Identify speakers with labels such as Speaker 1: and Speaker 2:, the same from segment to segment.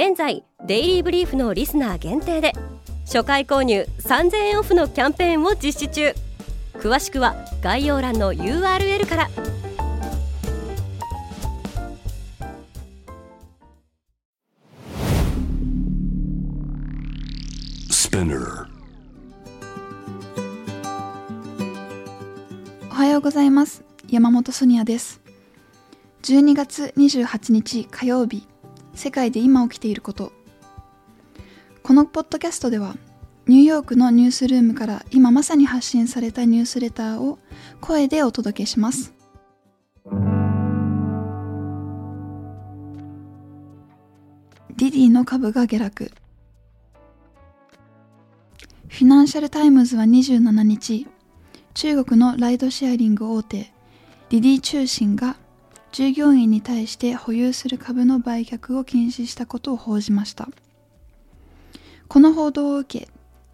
Speaker 1: 現在デイリーブリーフのリスナー限定で初回購入3000円オフのキャンペーンを実施中。詳しくは概要欄の URL から。
Speaker 2: おはようございます。山本ソニアです。12月28日火曜日世界で今起きていること。このポッドキャストではニューヨークのニュースルームから今まさに発信されたニュースレターを声でお届けします。ディディの株が下落。フィナンシャル・タイムズは27日中国のライドシェアリング大手ディディ通信が従業員に対して保有する株の売却を禁止したことを報じました。この報道を受け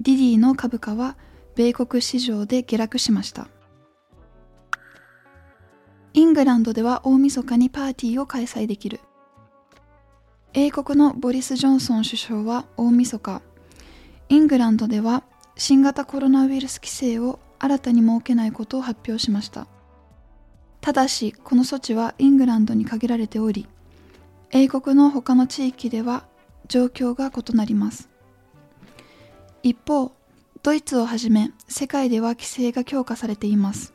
Speaker 2: ディディの株価は米国市場で下落しました。イングランドでは大晦日にパーティーを開催できる。英国のボリス・ジョンソン首相は大晦日イングランドでは新型コロナウイルス規制を新たに設けないことを発表しました。ただしこの措置はイングランドに限られており英国の他の地域では状況が異なります。一方ドイツをはじめ世界では規制が強化されています。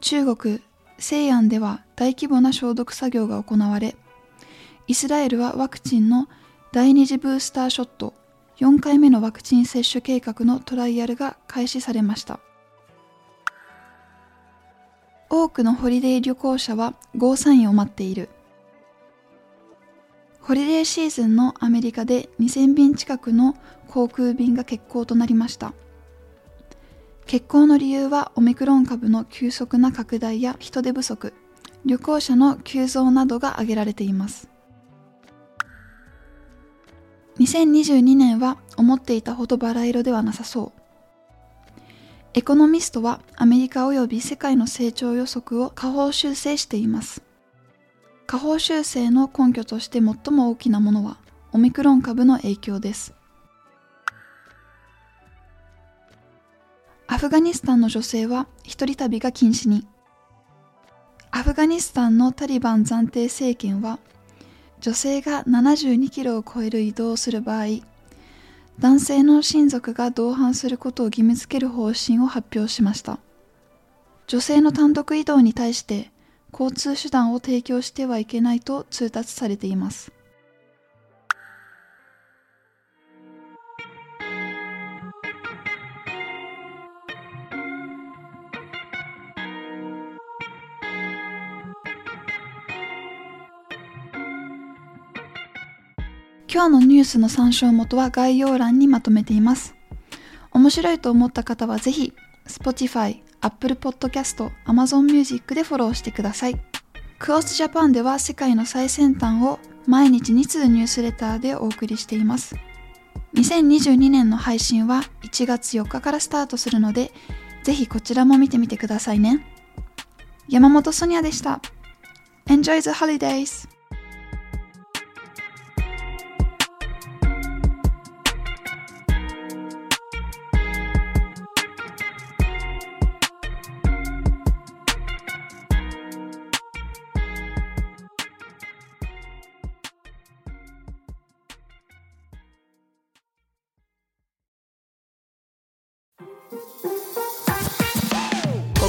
Speaker 2: 中国西安では大規模な消毒作業が行われイスラエルはワクチンの第二次ブースターショット4回目のワクチン接種計画のトライアルが開始されました。多くのホリデー旅行者はゴーサインを待っている。ホリデーシーズンのアメリカで2000便近くの航空便が欠航となりました。欠航の理由はオミクロン株の急速な拡大や人手不足旅行者の急増などが挙げられています。2022年は思っていたほどバラ色ではなさそう。エコノミストはアメリカ及び世界の成長予測を下方修正しています。下方修正の根拠として最も大きなものはオミクロン株の影響です。アフガニスタンの女性は一人旅が禁止に。アフガニスタンのタリバン暫定政権は女性が72キロを超える移動をする場合男性の親族が同伴することを義務付ける方針を発表しました。女性の単独移動に対して交通手段を提供してはいけないと通達されています。今日のニュースの参照元は概要欄にまとめています。面白いと思った方はぜひ Spotify、Apple Podcast、Amazon Music でフォローしてください。クオスジャパンでは世界の最先端を毎日2通ニュースレターでお送りしています。2022年の配信は1月4日からスタートするので、ぜひこちらも見てみてくださいね。山本ソニアでした。Enjoy the holidays!